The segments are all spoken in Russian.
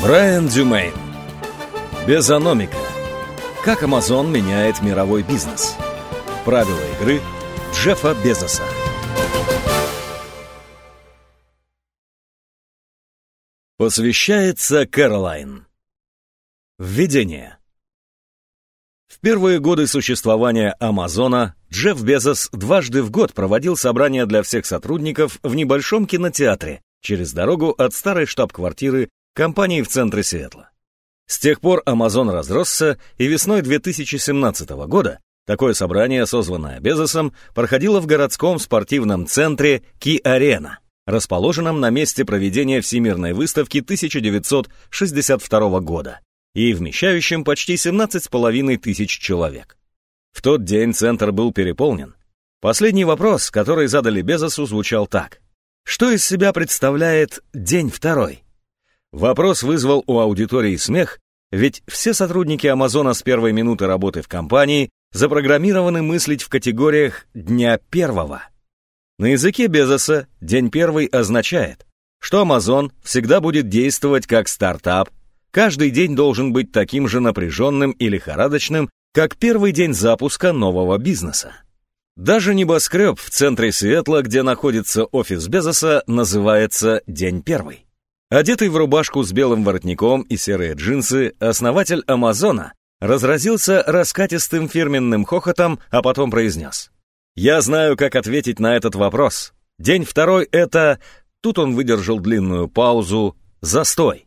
Брайан Дюмейн. Безономика. Как Amazon меняет мировой бизнес. Правила игры Джеффа Безоса. Посвящается Кэролайн. Введение. В первые годы существования Амазона Джефф Безос дважды в год проводил собрания для всех сотрудников в небольшом кинотеатре через дорогу от старой штаб-квартиры компании в центре Сиэтла. С тех пор Amazon разросся, и весной 2017 года такое собрание, созванное Безосом, проходило в городском спортивном центре Ки-Арена, расположенном на месте проведения Всемирной выставки 1962 года и вмещающем почти 17,5 тысяч человек. В тот день центр был переполнен. Последний вопрос, который задали Безосу, звучал так. Что из себя представляет день второй? Вопрос вызвал у аудитории смех, ведь все сотрудники Амазона с первой минуты работы в компании запрограммированы мыслить в категориях «дня первого». На языке Безоса «день первый» означает, что Amazon всегда будет действовать как стартап, каждый день должен быть таким же напряженным и лихорадочным, как первый день запуска нового бизнеса. Даже небоскреб в центре Сиэтла, где находится офис Безоса, называется «День первый». Одетый в рубашку с белым воротником и серые джинсы, основатель Амазона разразился раскатистым фирменным хохотом, а потом произнес. «Я знаю, как ответить на этот вопрос. День второй — это...» Тут он выдержал длинную паузу. «Застой».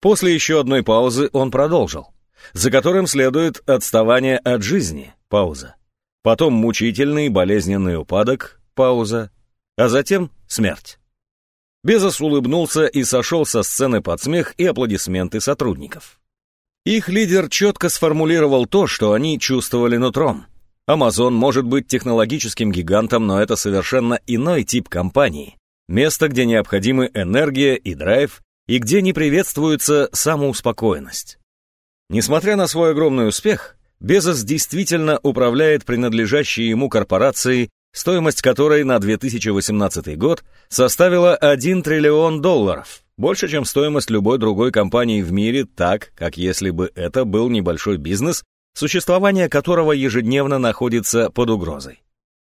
После еще одной паузы он продолжил, за которым следует отставание от жизни, пауза. Потом мучительный болезненный упадок, пауза, а затем смерть. Безос улыбнулся и сошел со сцены под смех и аплодисменты сотрудников. Их лидер четко сформулировал то, что они чувствовали нутром. Amazon может быть технологическим гигантом, но это совершенно иной тип компании. Место, где необходимы энергия и драйв, и где не приветствуется самоуспокоенность. Несмотря на свой огромный успех, Безос действительно управляет принадлежащей ему корпорацией стоимость которой на 2018 год составила 1 триллион долларов, больше, чем стоимость любой другой компании в мире, так, как если бы это был небольшой бизнес, существование которого ежедневно находится под угрозой.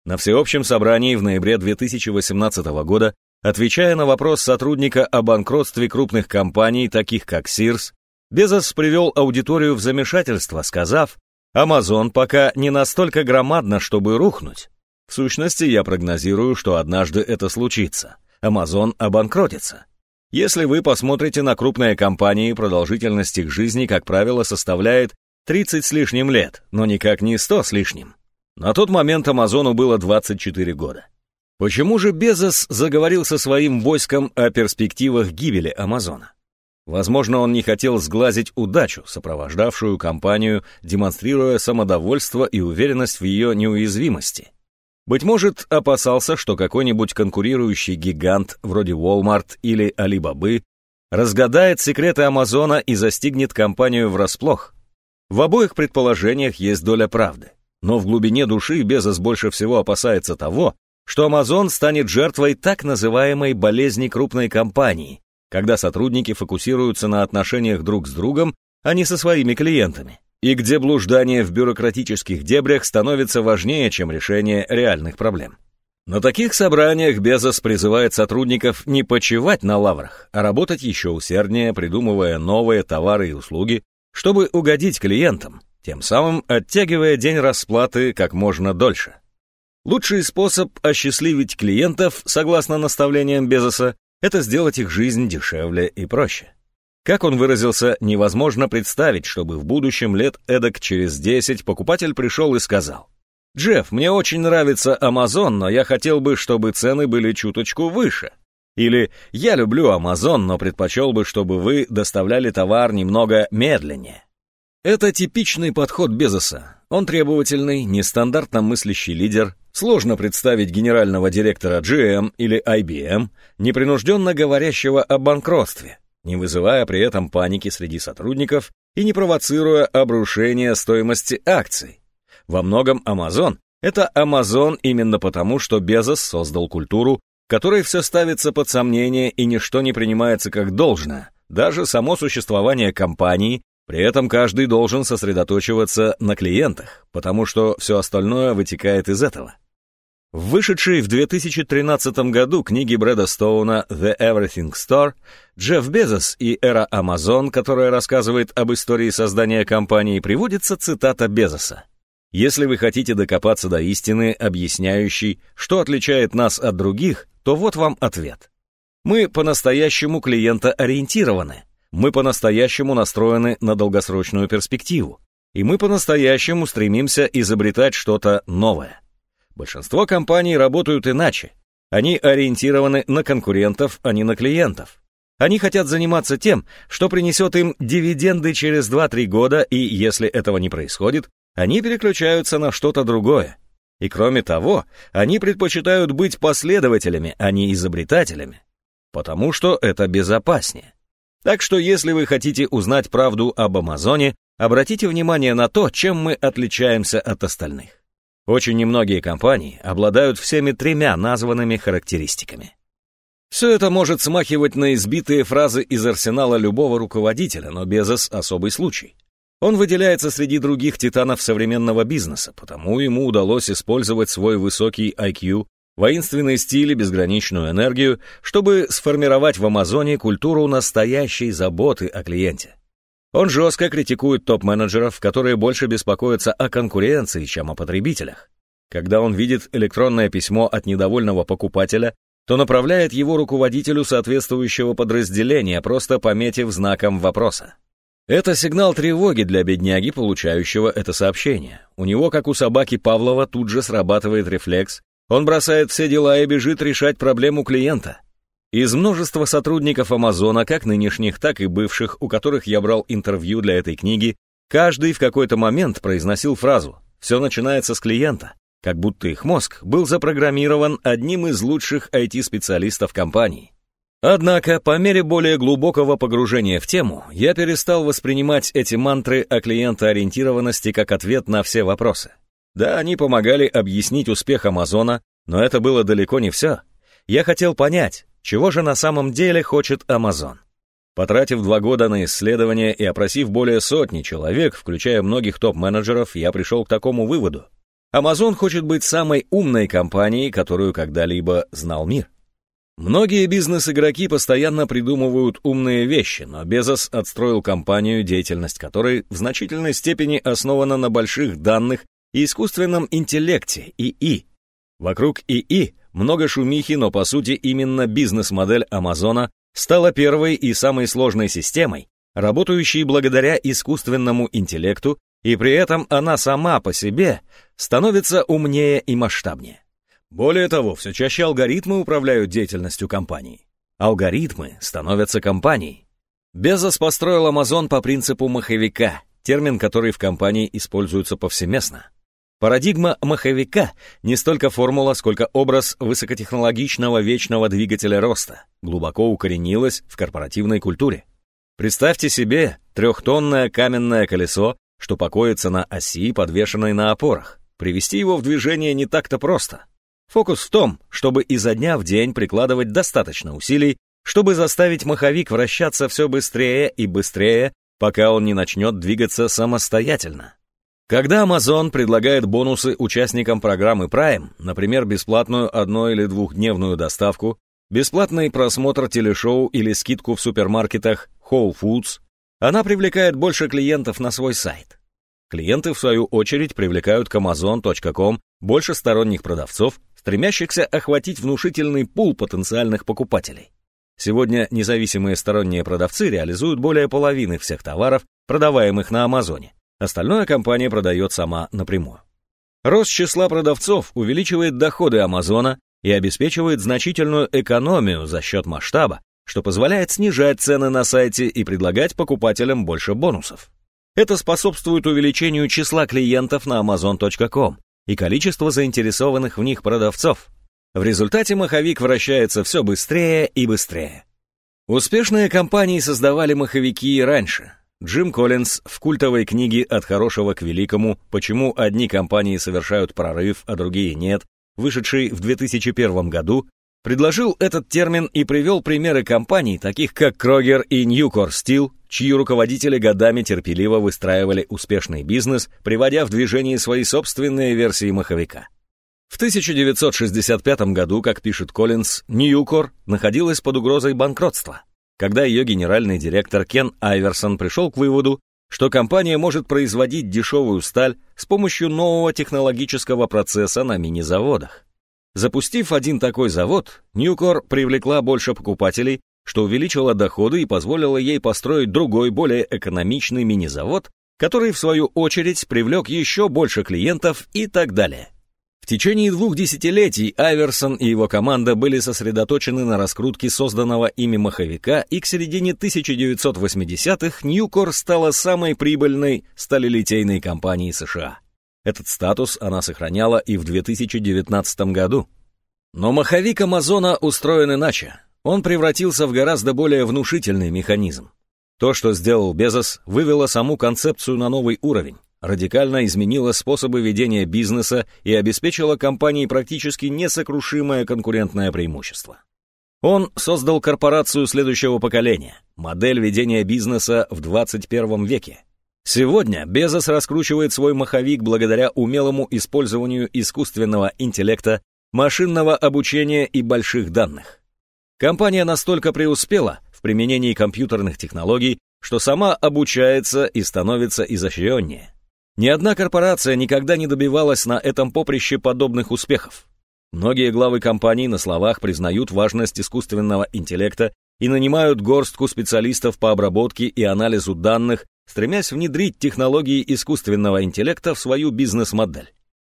На всеобщем собрании в ноябре 2018 года, отвечая на вопрос сотрудника о банкротстве крупных компаний, таких как Sears, Безос привел аудиторию в замешательство, сказав, «Амазон пока не настолько громадна, чтобы рухнуть. В сущности, я прогнозирую, что однажды это случится. Amazon обанкротится. Если вы посмотрите на крупные компании, продолжительность их жизни, как правило, составляет 30 с лишним лет, но никак не 100 с лишним. На тот момент Амазону было 24 года. Почему же Безос заговорил со своим войском о перспективах гибели Амазона? Возможно, он не хотел сглазить удачу, сопровождавшую компанию, демонстрируя самодовольство и уверенность в ее неуязвимости – быть может, опасался, что какой-нибудь конкурирующий гигант вроде Walmart или Alibaba разгадает секреты Амазона и застигнет компанию врасплох. В обоих предположениях есть доля правды. Но в глубине души Безос больше всего опасается того, что Амазон станет жертвой так называемой болезни крупной компании, когда сотрудники фокусируются на отношениях друг с другом, а не со своими клиентами и где блуждание в бюрократических дебрях становится важнее, чем решение реальных проблем. На таких собраниях Безос призывает сотрудников не почивать на лаврах, а работать еще усерднее, придумывая новые товары и услуги, чтобы угодить клиентам, тем самым оттягивая день расплаты как можно дольше. Лучший способ осчастливить клиентов, согласно наставлениям Безоса, это сделать их жизнь дешевле и проще. Как он выразился, невозможно представить, чтобы в будущем лет эдак через 10 покупатель пришел и сказал, «Джефф, мне очень нравится Amazon, но я хотел бы, чтобы цены были чуточку выше». Или «Я люблю Amazon, но предпочел бы, чтобы вы доставляли товар немного медленнее». Это типичный подход Безоса. Он требовательный, нестандартно мыслящий лидер. Сложно представить генерального директора GM или IBM, непринужденно говорящего о банкротстве не вызывая при этом паники среди сотрудников и не провоцируя обрушение стоимости акций. Во многом Amazon — это Amazon именно потому, что Безос создал культуру, которой все ставится под сомнение и ничто не принимается как должное, даже само существование компании, при этом каждый должен сосредоточиваться на клиентах, потому что все остальное вытекает из этого. Вышедшей в 2013 году книге Брэда Стоуна «The Everything Store» Джефф Безос и эра Amazon, которая рассказывает об истории создания компании, приводится цитата Безоса. «Если вы хотите докопаться до истины, объясняющей, что отличает нас от других, то вот вам ответ. Мы по-настоящему клиентоориентированы, мы по-настоящему настроены на долгосрочную перспективу, и мы по-настоящему стремимся изобретать что-то новое». Большинство компаний работают иначе. Они ориентированы на конкурентов, а не на клиентов. Они хотят заниматься тем, что принесет им дивиденды через 2-3 года, и если этого не происходит, они переключаются на что-то другое. И кроме того, они предпочитают быть последователями, а не изобретателями, потому что это безопаснее. Так что если вы хотите узнать правду об Амазоне, обратите внимание на то, чем мы отличаемся от остальных. Очень немногие компании обладают всеми тремя названными характеристиками. Все это может смахивать на избитые фразы из арсенала любого руководителя, но Безос — особый случай. Он выделяется среди других титанов современного бизнеса, потому ему удалось использовать свой высокий IQ, воинственный стиль и безграничную энергию, чтобы сформировать в Амазоне культуру настоящей заботы о клиенте. Он жестко критикует топ-менеджеров, которые больше беспокоятся о конкуренции, чем о потребителях. Когда он видит электронное письмо от недовольного покупателя, то направляет его руководителю соответствующего подразделения, просто пометив знаком вопроса. Это сигнал тревоги для бедняги, получающего это сообщение. У него, как у собаки Павлова, тут же срабатывает рефлекс. Он бросает все дела и бежит решать проблему клиента. Из множества сотрудников Амазона, как нынешних, так и бывших, у которых я брал интервью для этой книги, каждый в какой-то момент произносил фразу «все начинается с клиента», как будто их мозг был запрограммирован одним из лучших IT-специалистов компании. Однако, по мере более глубокого погружения в тему, я перестал воспринимать эти мантры о клиентоориентированности как ответ на все вопросы. Да, они помогали объяснить успех Амазона, но это было далеко не все. Я хотел понять, чего же на самом деле хочет Amazon? Потратив два года на исследование и опросив более сотни человек, включая многих топ-менеджеров, я пришел к такому выводу. Amazon хочет быть самой умной компанией, которую когда-либо знал мир. Многие бизнес-игроки постоянно придумывают умные вещи, но Безос отстроил компанию, деятельность которой в значительной степени основана на больших данных и искусственном интеллекте, ИИ. Вокруг ИИ много шумихи, но по сути именно бизнес-модель Амазона стала первой и самой сложной системой, работающей благодаря искусственному интеллекту, и при этом она сама по себе становится умнее и масштабнее. Более того, все чаще алгоритмы управляют деятельностью компании. Алгоритмы становятся компанией. Безос построил Amazon по принципу маховика, термин, который в компании используется повсеместно. Парадигма маховика не столько формула, сколько образ высокотехнологичного вечного двигателя роста, глубоко укоренилась в корпоративной культуре. Представьте себе трехтонное каменное колесо, что покоится на оси, подвешенной на опорах. Привести его в движение не так-то просто. Фокус в том, чтобы изо дня в день прикладывать достаточно усилий, чтобы заставить маховик вращаться все быстрее и быстрее, пока он не начнет двигаться самостоятельно. Когда Amazon предлагает бонусы участникам программы Prime, например, бесплатную одно- или двухдневную доставку, бесплатный просмотр телешоу или скидку в супермаркетах Whole Foods, она привлекает больше клиентов на свой сайт. Клиенты, в свою очередь, привлекают к Amazon.com больше сторонних продавцов, стремящихся охватить внушительный пул потенциальных покупателей. Сегодня независимые сторонние продавцы реализуют более половины всех товаров, продаваемых на Амазоне. Остальное компания продает сама напрямую. Рост числа продавцов увеличивает доходы Амазона и обеспечивает значительную экономию за счет масштаба, что позволяет снижать цены на сайте и предлагать покупателям больше бонусов. Это способствует увеличению числа клиентов на amazon.com и количества заинтересованных в них продавцов. В результате маховик вращается все быстрее и быстрее. Успешные компании создавали маховики и раньше, Джим Коллинз в культовой книге «От хорошего к великому. Почему одни компании совершают прорыв, а другие нет», вышедшей в 2001 году, предложил этот термин и привел примеры компаний, таких как Крогер и Ньюкор Стил, чьи руководители годами терпеливо выстраивали успешный бизнес, приводя в движение свои собственные версии маховика. В 1965 году, как пишет Коллинз, Ньюкор находилась под угрозой банкротства, когда ее генеральный директор Кен Айверсон пришел к выводу, что компания может производить дешевую сталь с помощью нового технологического процесса на мини-заводах. Запустив один такой завод, Ньюкор привлекла больше покупателей, что увеличило доходы и позволило ей построить другой, более экономичный мини-завод, который, в свою очередь, привлек еще больше клиентов и так далее. В течение двух десятилетий Айверсон и его команда были сосредоточены на раскрутке созданного ими маховика, и к середине 1980-х Ньюкор стала самой прибыльной сталелитейной компанией США. Этот статус она сохраняла и в 2019 году. Но маховик Амазона устроен иначе. Он превратился в гораздо более внушительный механизм. То, что сделал Безос, вывело саму концепцию на новый уровень радикально изменила способы ведения бизнеса и обеспечила компании практически несокрушимое конкурентное преимущество. Он создал корпорацию следующего поколения, модель ведения бизнеса в 21 веке. Сегодня Безос раскручивает свой маховик благодаря умелому использованию искусственного интеллекта, машинного обучения и больших данных. Компания настолько преуспела в применении компьютерных технологий, что сама обучается и становится изощреннее. Ни одна корпорация никогда не добивалась на этом поприще подобных успехов. Многие главы компаний на словах признают важность искусственного интеллекта и нанимают горстку специалистов по обработке и анализу данных, стремясь внедрить технологии искусственного интеллекта в свою бизнес-модель.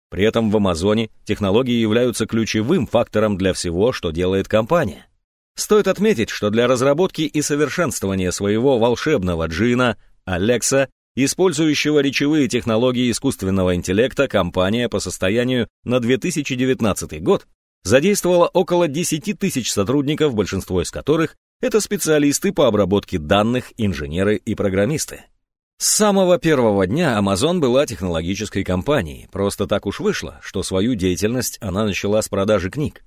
При этом в Амазоне технологии являются ключевым фактором для всего, что делает компания. Стоит отметить, что для разработки и совершенствования своего волшебного джина Alexa использующего речевые технологии искусственного интеллекта, компания по состоянию на 2019 год задействовала около 10 тысяч сотрудников, большинство из которых это специалисты по обработке данных, инженеры и программисты. С самого первого дня Amazon была технологической компанией, просто так уж вышло, что свою деятельность она начала с продажи книг.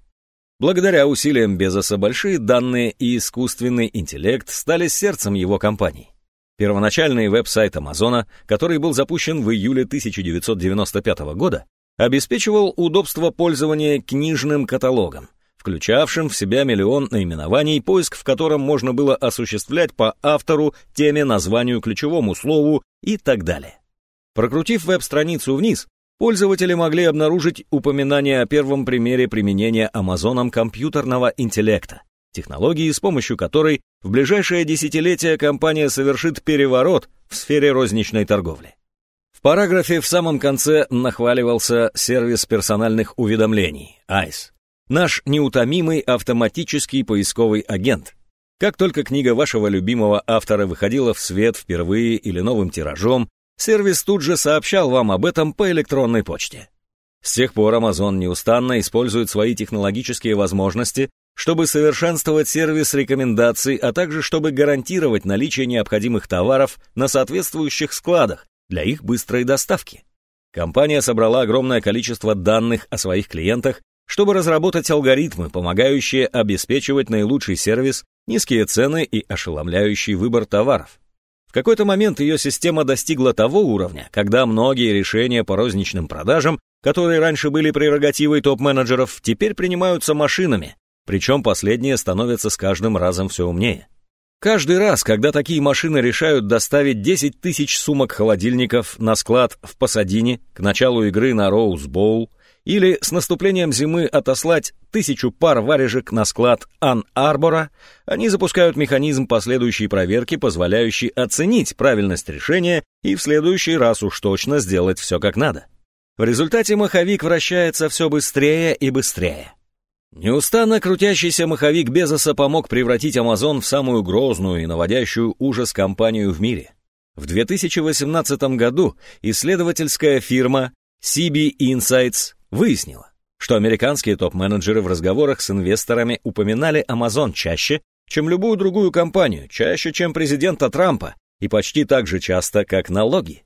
Благодаря усилиям Безоса большие данные и искусственный интеллект стали сердцем его компании. Первоначальный веб-сайт Амазона, который был запущен в июле 1995 года, обеспечивал удобство пользования книжным каталогом, включавшим в себя миллион наименований, поиск в котором можно было осуществлять по автору, теме, названию, ключевому слову и так далее. Прокрутив веб-страницу вниз, пользователи могли обнаружить упоминание о первом примере применения Амазоном компьютерного интеллекта, технологии, с помощью которой в ближайшее десятилетие компания совершит переворот в сфере розничной торговли. В параграфе в самом конце нахваливался сервис персональных уведомлений, ICE, наш неутомимый автоматический поисковый агент. Как только книга вашего любимого автора выходила в свет впервые или новым тиражом, сервис тут же сообщал вам об этом по электронной почте. С тех пор Amazon неустанно использует свои технологические возможности чтобы совершенствовать сервис рекомендаций, а также чтобы гарантировать наличие необходимых товаров на соответствующих складах для их быстрой доставки. Компания собрала огромное количество данных о своих клиентах, чтобы разработать алгоритмы, помогающие обеспечивать наилучший сервис, низкие цены и ошеломляющий выбор товаров. В какой-то момент ее система достигла того уровня, когда многие решения по розничным продажам, которые раньше были прерогативой топ-менеджеров, теперь принимаются машинами, причем последние становятся с каждым разом все умнее. Каждый раз, когда такие машины решают доставить 10 тысяч сумок холодильников на склад в Пасадине к началу игры на Роуз Боул, или с наступлением зимы отослать тысячу пар варежек на склад Ан-Арбора, они запускают механизм последующей проверки, позволяющий оценить правильность решения и в следующий раз уж точно сделать все как надо. В результате маховик вращается все быстрее и быстрее. Неустанно крутящийся маховик Безоса помог превратить Amazon в самую грозную и наводящую ужас компанию в мире. В 2018 году исследовательская фирма CB Insights выяснила, что американские топ-менеджеры в разговорах с инвесторами упоминали Amazon чаще, чем любую другую компанию, чаще, чем президента Трампа, и почти так же часто, как налоги.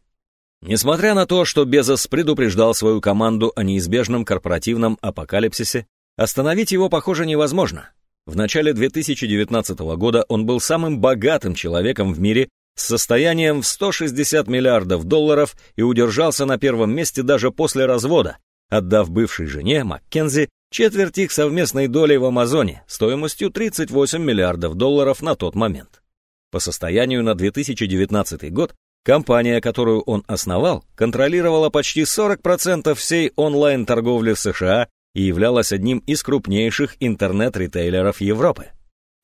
Несмотря на то, что Безос предупреждал свою команду о неизбежном корпоративном апокалипсисе, Остановить его, похоже, невозможно. В начале 2019 года он был самым богатым человеком в мире с состоянием в 160 миллиардов долларов и удержался на первом месте даже после развода, отдав бывшей жене Маккензи четверть их совместной доли в Амазоне стоимостью 38 миллиардов долларов на тот момент. По состоянию на 2019 год компания, которую он основал, контролировала почти 40% всей онлайн-торговли в США и являлась одним из крупнейших интернет-ритейлеров Европы.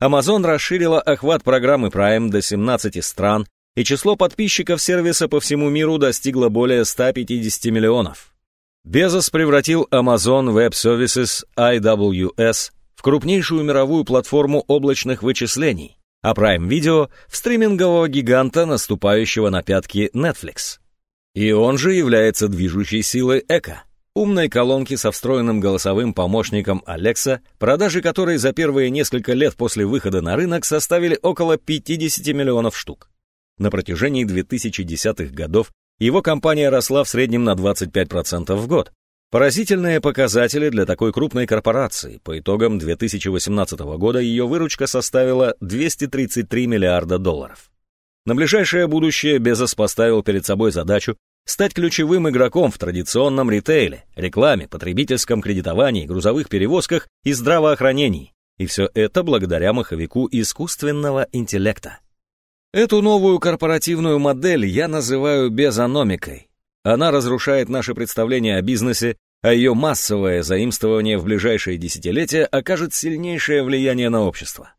Amazon расширила охват программы Prime до 17 стран, и число подписчиков сервиса по всему миру достигло более 150 миллионов. Безос превратил Amazon Web Services AWS в крупнейшую мировую платформу облачных вычислений, а Prime Video в стримингового гиганта, наступающего на пятки Netflix. И он же является движущей силой Эко, умной колонки со встроенным голосовым помощником Alexa, продажи которой за первые несколько лет после выхода на рынок составили около 50 миллионов штук. На протяжении 2010-х годов его компания росла в среднем на 25% в год. Поразительные показатели для такой крупной корпорации. По итогам 2018 года ее выручка составила 233 миллиарда долларов. На ближайшее будущее Безос поставил перед собой задачу стать ключевым игроком в традиционном ритейле, рекламе, потребительском кредитовании, грузовых перевозках и здравоохранении. И все это благодаря маховику искусственного интеллекта. Эту новую корпоративную модель я называю безономикой. Она разрушает наше представление о бизнесе, а ее массовое заимствование в ближайшие десятилетия окажет сильнейшее влияние на общество.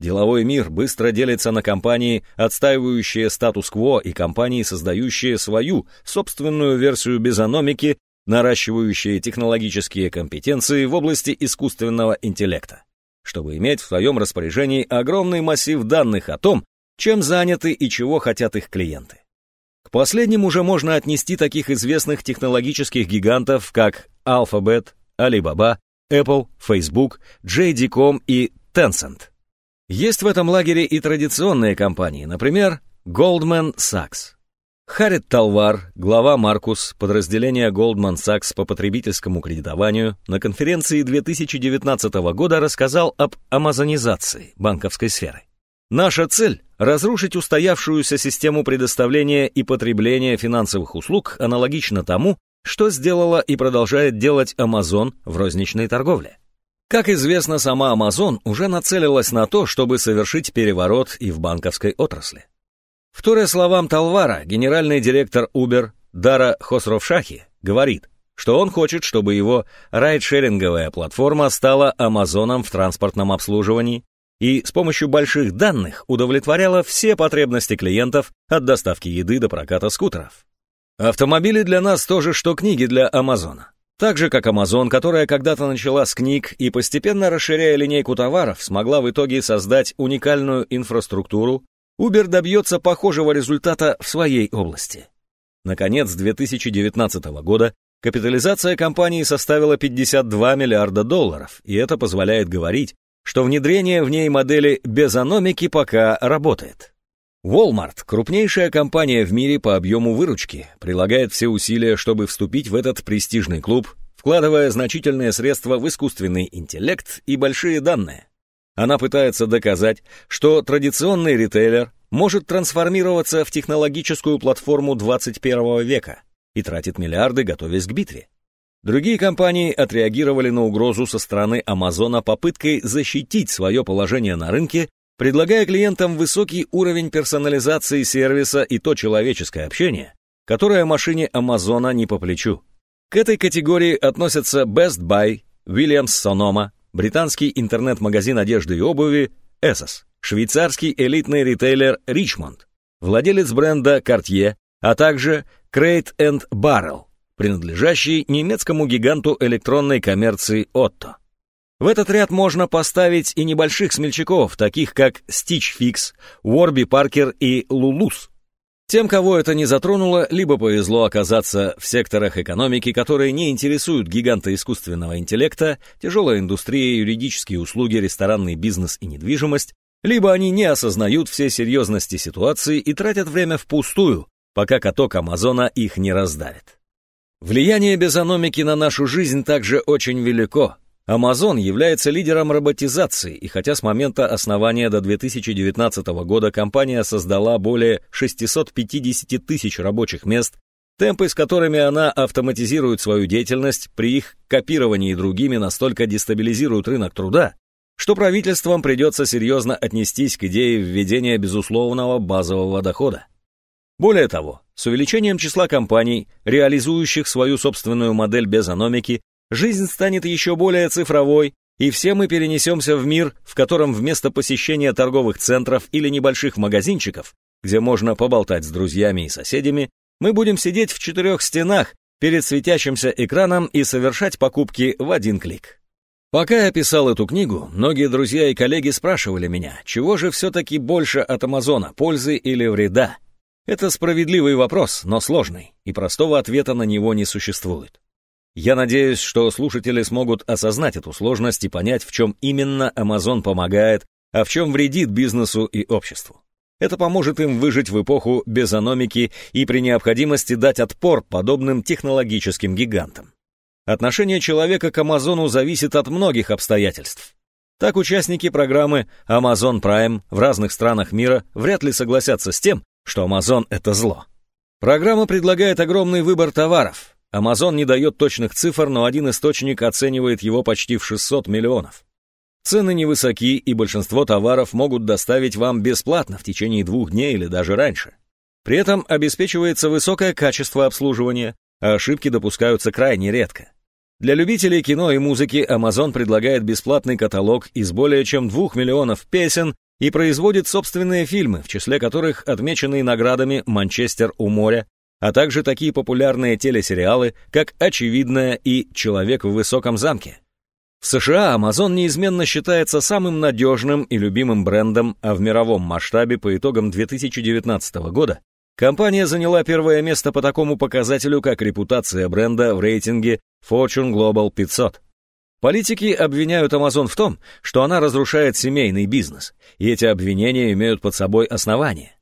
Деловой мир быстро делится на компании, отстаивающие статус-кво, и компании, создающие свою собственную версию безономики, наращивающие технологические компетенции в области искусственного интеллекта, чтобы иметь в своем распоряжении огромный массив данных о том, чем заняты и чего хотят их клиенты. К последним уже можно отнести таких известных технологических гигантов, как Alphabet, Alibaba, Apple, Facebook, JD.com и Tencent. Есть в этом лагере и традиционные компании, например, Goldman Sachs. Харит Талвар, глава Маркус, подразделения Goldman Sachs по потребительскому кредитованию, на конференции 2019 года рассказал об амазонизации банковской сферы. Наша цель – разрушить устоявшуюся систему предоставления и потребления финансовых услуг аналогично тому, что сделала и продолжает делать Amazon в розничной торговле. Как известно, сама Amazon уже нацелилась на то, чтобы совершить переворот и в банковской отрасли. Вторя словам Талвара, генеральный директор Uber Дара Хосровшахи говорит, что он хочет, чтобы его райдшеринговая платформа стала Амазоном в транспортном обслуживании, и с помощью больших данных удовлетворяла все потребности клиентов от доставки еды до проката скутеров. Автомобили для нас тоже, что книги для Амазона. Так же, как Amazon, которая когда-то начала с книг и постепенно расширяя линейку товаров, смогла в итоге создать уникальную инфраструктуру, Uber добьется похожего результата в своей области. Наконец, 2019 года капитализация компании составила 52 миллиарда долларов, и это позволяет говорить, что внедрение в ней модели безономики пока работает. Walmart, крупнейшая компания в мире по объему выручки, прилагает все усилия, чтобы вступить в этот престижный клуб, вкладывая значительные средства в искусственный интеллект и большие данные. Она пытается доказать, что традиционный ритейлер может трансформироваться в технологическую платформу 21 века и тратит миллиарды, готовясь к битве. Другие компании отреагировали на угрозу со стороны Амазона попыткой защитить свое положение на рынке, предлагая клиентам высокий уровень персонализации сервиса и то человеческое общение, которое машине Амазона не по плечу. К этой категории относятся Best Buy, Williams Sonoma, британский интернет-магазин одежды и обуви Essos, швейцарский элитный ритейлер Richmond, владелец бренда Cartier, а также Crate Barrel, принадлежащий немецкому гиганту электронной коммерции Otto. В этот ряд можно поставить и небольших смельчаков, таких как Stitch Fix, Warby Parker и Lulus. Тем, кого это не затронуло, либо повезло оказаться в секторах экономики, которые не интересуют гиганта искусственного интеллекта, тяжелая индустрия, юридические услуги, ресторанный бизнес и недвижимость, либо они не осознают все серьезности ситуации и тратят время впустую, пока каток Амазона их не раздавит. Влияние безономики на нашу жизнь также очень велико. Amazon является лидером роботизации, и хотя с момента основания до 2019 года компания создала более 650 тысяч рабочих мест, темпы, с которыми она автоматизирует свою деятельность при их копировании другими настолько дестабилизируют рынок труда, что правительствам придется серьезно отнестись к идее введения безусловного базового дохода. Более того, с увеличением числа компаний, реализующих свою собственную модель безономики, жизнь станет еще более цифровой, и все мы перенесемся в мир, в котором вместо посещения торговых центров или небольших магазинчиков, где можно поболтать с друзьями и соседями, мы будем сидеть в четырех стенах перед светящимся экраном и совершать покупки в один клик. Пока я писал эту книгу, многие друзья и коллеги спрашивали меня, чего же все-таки больше от Амазона, пользы или вреда? Это справедливый вопрос, но сложный, и простого ответа на него не существует. Я надеюсь, что слушатели смогут осознать эту сложность и понять, в чем именно Amazon помогает, а в чем вредит бизнесу и обществу. Это поможет им выжить в эпоху безономики и при необходимости дать отпор подобным технологическим гигантам. Отношение человека к Амазону зависит от многих обстоятельств. Так участники программы Amazon Prime в разных странах мира вряд ли согласятся с тем, что Amazon — это зло. Программа предлагает огромный выбор товаров, Amazon не дает точных цифр, но один источник оценивает его почти в 600 миллионов. Цены невысоки, и большинство товаров могут доставить вам бесплатно в течение двух дней или даже раньше. При этом обеспечивается высокое качество обслуживания, а ошибки допускаются крайне редко. Для любителей кино и музыки Amazon предлагает бесплатный каталог из более чем двух миллионов песен и производит собственные фильмы, в числе которых отмеченные наградами «Манчестер у моря», а также такие популярные телесериалы, как «Очевидное» и «Человек в высоком замке». В США Amazon неизменно считается самым надежным и любимым брендом, а в мировом масштабе по итогам 2019 года компания заняла первое место по такому показателю, как репутация бренда в рейтинге Fortune Global 500. Политики обвиняют Amazon в том, что она разрушает семейный бизнес, и эти обвинения имеют под собой основания.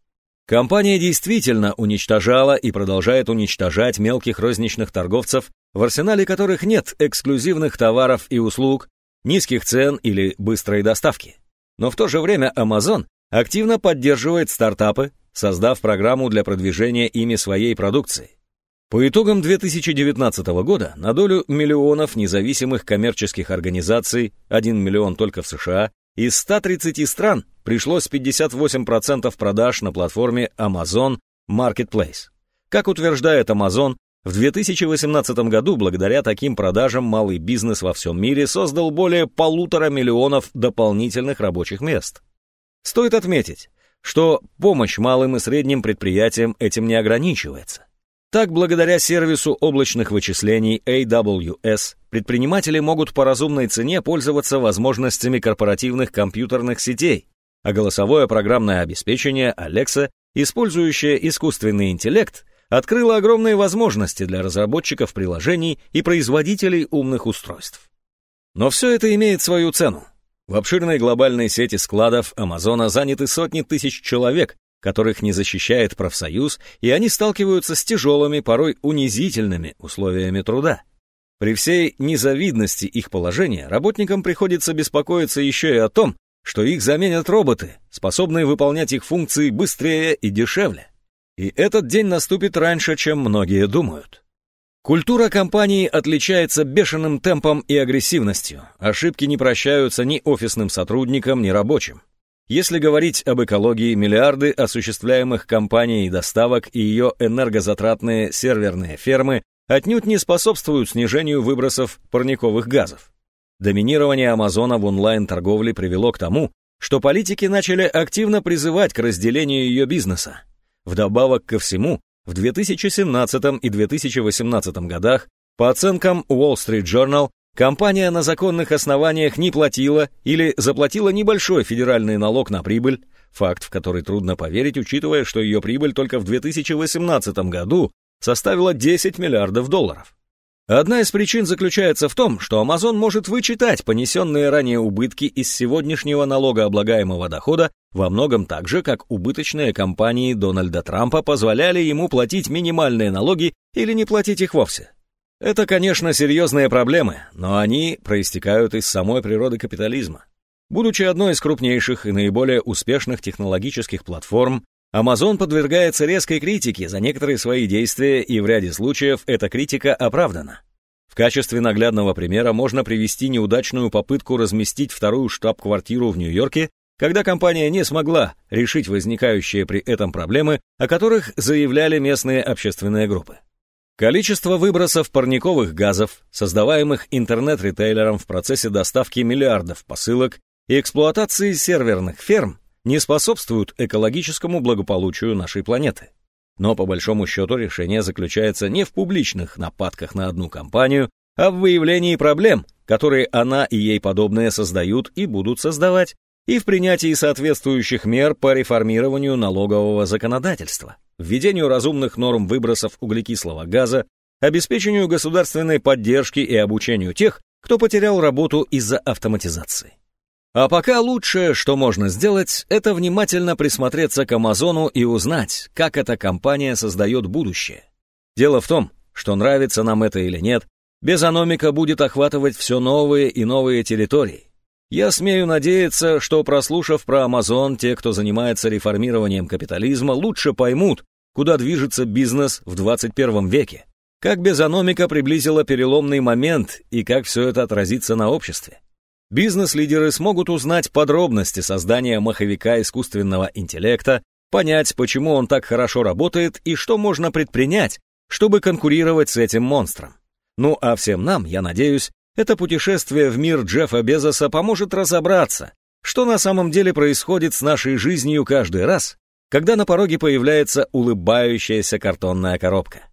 Компания действительно уничтожала и продолжает уничтожать мелких розничных торговцев, в арсенале которых нет эксклюзивных товаров и услуг, низких цен или быстрой доставки. Но в то же время Amazon активно поддерживает стартапы, создав программу для продвижения ими своей продукции. По итогам 2019 года на долю миллионов независимых коммерческих организаций, 1 миллион только в США, из 130 стран пришлось 58% продаж на платформе Amazon Marketplace. Как утверждает Amazon, в 2018 году благодаря таким продажам малый бизнес во всем мире создал более полутора миллионов дополнительных рабочих мест. Стоит отметить, что помощь малым и средним предприятиям этим не ограничивается. Так, благодаря сервису облачных вычислений AWS, предприниматели могут по разумной цене пользоваться возможностями корпоративных компьютерных сетей, а голосовое программное обеспечение Alexa, использующее искусственный интеллект, открыло огромные возможности для разработчиков приложений и производителей умных устройств. Но все это имеет свою цену. В обширной глобальной сети складов Амазона заняты сотни тысяч человек, которых не защищает профсоюз, и они сталкиваются с тяжелыми, порой унизительными условиями труда. При всей незавидности их положения работникам приходится беспокоиться еще и о том, что их заменят роботы, способные выполнять их функции быстрее и дешевле. И этот день наступит раньше, чем многие думают. Культура компании отличается бешеным темпом и агрессивностью. Ошибки не прощаются ни офисным сотрудникам, ни рабочим. Если говорить об экологии, миллиарды осуществляемых компанией доставок и ее энергозатратные серверные фермы отнюдь не способствуют снижению выбросов парниковых газов. Доминирование Амазона в онлайн-торговле привело к тому, что политики начали активно призывать к разделению ее бизнеса. Вдобавок ко всему, в 2017 и 2018 годах, по оценкам Wall Street Journal, Компания на законных основаниях не платила или заплатила небольшой федеральный налог на прибыль, факт, в который трудно поверить, учитывая, что ее прибыль только в 2018 году составила 10 миллиардов долларов. Одна из причин заключается в том, что Amazon может вычитать понесенные ранее убытки из сегодняшнего налогооблагаемого дохода во многом так же, как убыточные компании Дональда Трампа позволяли ему платить минимальные налоги или не платить их вовсе. Это, конечно, серьезные проблемы, но они проистекают из самой природы капитализма. Будучи одной из крупнейших и наиболее успешных технологических платформ, Amazon подвергается резкой критике за некоторые свои действия, и в ряде случаев эта критика оправдана. В качестве наглядного примера можно привести неудачную попытку разместить вторую штаб-квартиру в Нью-Йорке, когда компания не смогла решить возникающие при этом проблемы, о которых заявляли местные общественные группы. Количество выбросов парниковых газов, создаваемых интернет-ритейлером в процессе доставки миллиардов посылок и эксплуатации серверных ферм, не способствуют экологическому благополучию нашей планеты. Но по большому счету решение заключается не в публичных нападках на одну компанию, а в выявлении проблем, которые она и ей подобные создают и будут создавать, и в принятии соответствующих мер по реформированию налогового законодательства, введению разумных норм выбросов углекислого газа, обеспечению государственной поддержки и обучению тех, кто потерял работу из-за автоматизации. А пока лучшее, что можно сделать, это внимательно присмотреться к Амазону и узнать, как эта компания создает будущее. Дело в том, что нравится нам это или нет, безономика будет охватывать все новые и новые территории. Я смею надеяться, что прослушав про Амазон, те, кто занимается реформированием капитализма, лучше поймут, куда движется бизнес в 21 веке, как безономика приблизила переломный момент и как все это отразится на обществе. Бизнес-лидеры смогут узнать подробности создания маховика искусственного интеллекта, понять, почему он так хорошо работает и что можно предпринять, чтобы конкурировать с этим монстром. Ну а всем нам, я надеюсь, это путешествие в мир Джеффа Безоса поможет разобраться, что на самом деле происходит с нашей жизнью каждый раз, когда на пороге появляется улыбающаяся картонная коробка.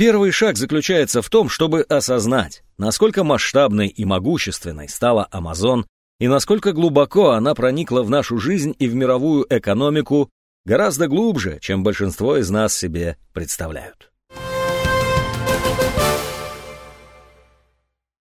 Первый шаг заключается в том, чтобы осознать, насколько масштабной и могущественной стала Amazon и насколько глубоко она проникла в нашу жизнь и в мировую экономику гораздо глубже, чем большинство из нас себе представляют.